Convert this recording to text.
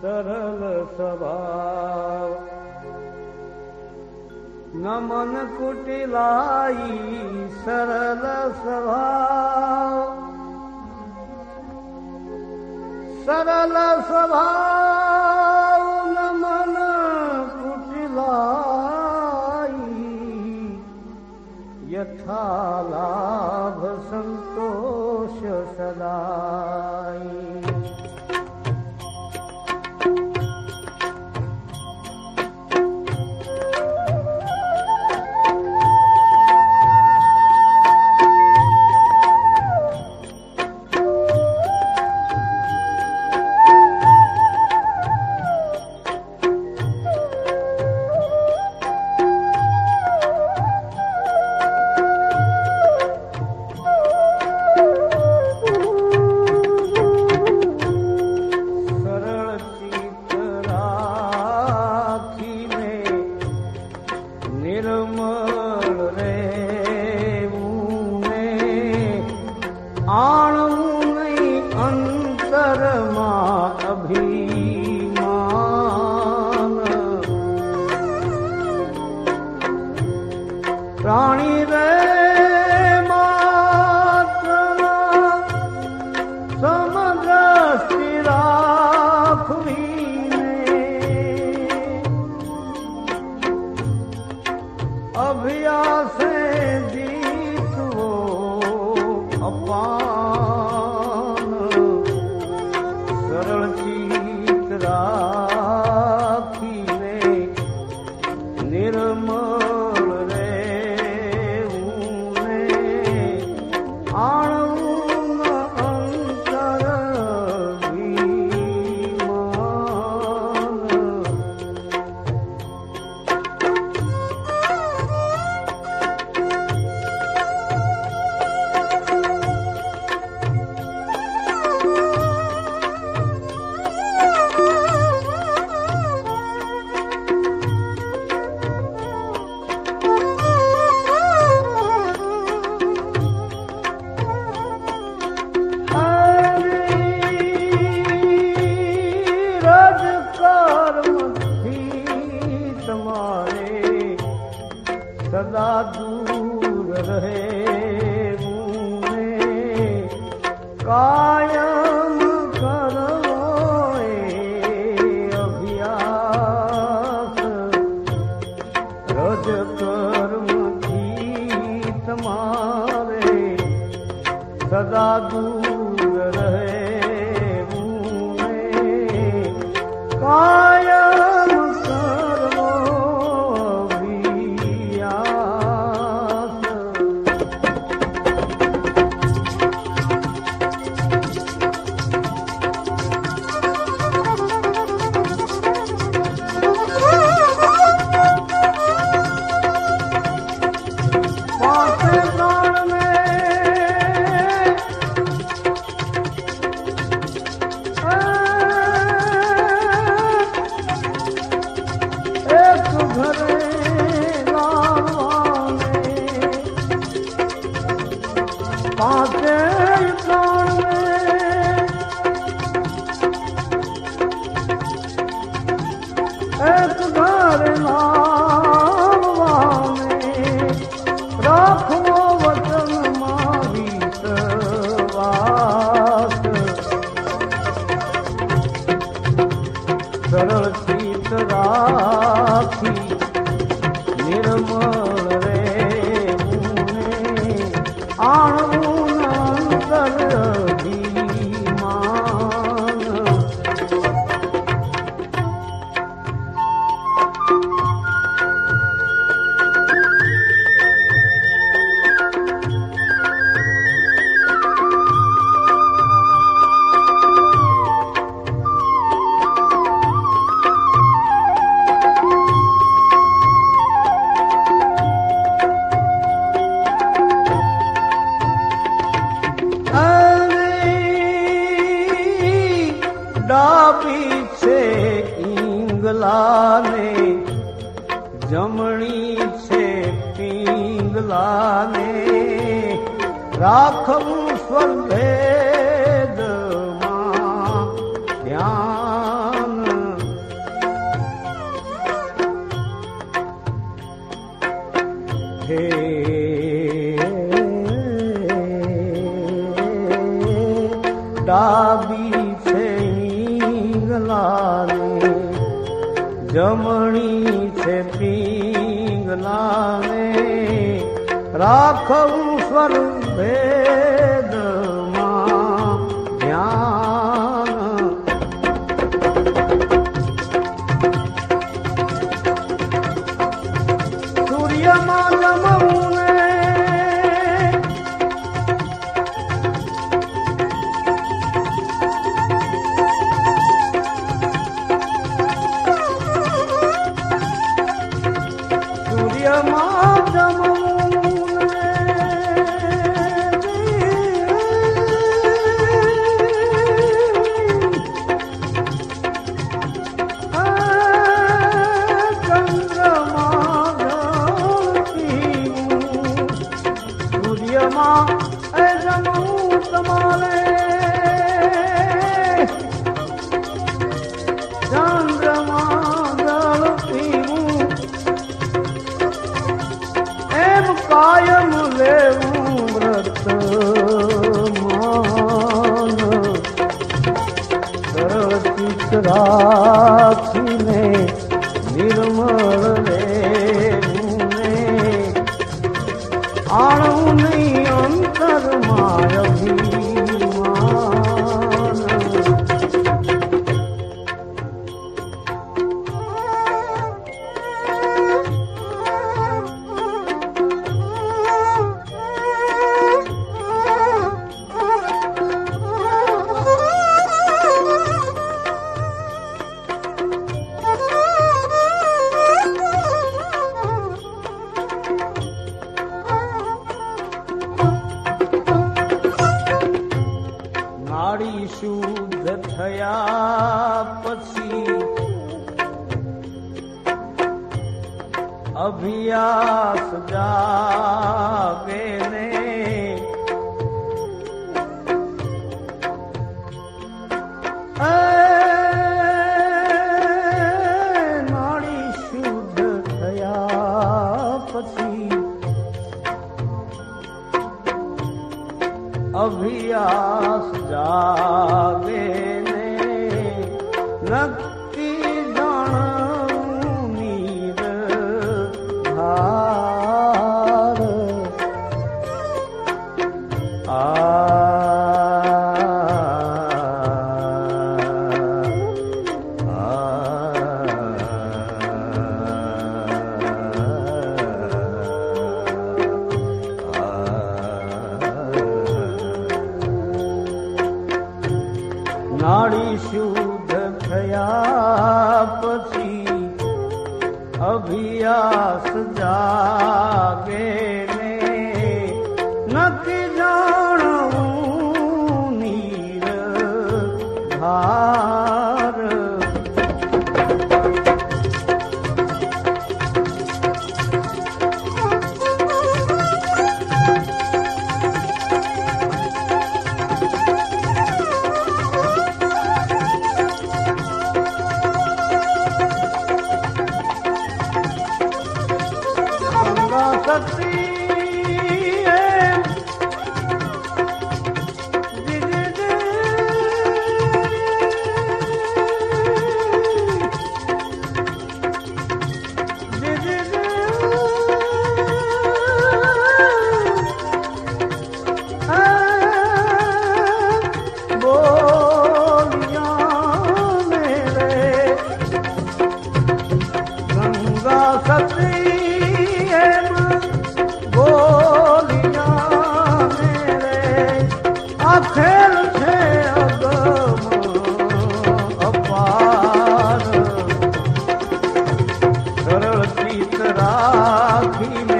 सरल स्वभाव स्वमन कुटिलाई सरल स्वभाव सरल स्वभाव ಅಂತರವು સરળ ચિત રાખી નિર્મળ રે મુને આણવું અંતર ધીમાન જમણી છે પિંગલાને રાખવું સ્વભેદમાં ધ્યાન. હે. ડાબી છે ઈંગલાને જમણી છે પીંગલાને રાખવું સ્વરૂપે સરચિત રાખીને નિર્મળ રે આણુને શુદ્ધ થયા પછી અભ્યાસ જા Ne? સતી એમ બોલિયા મેરે આખેલ છે રાખી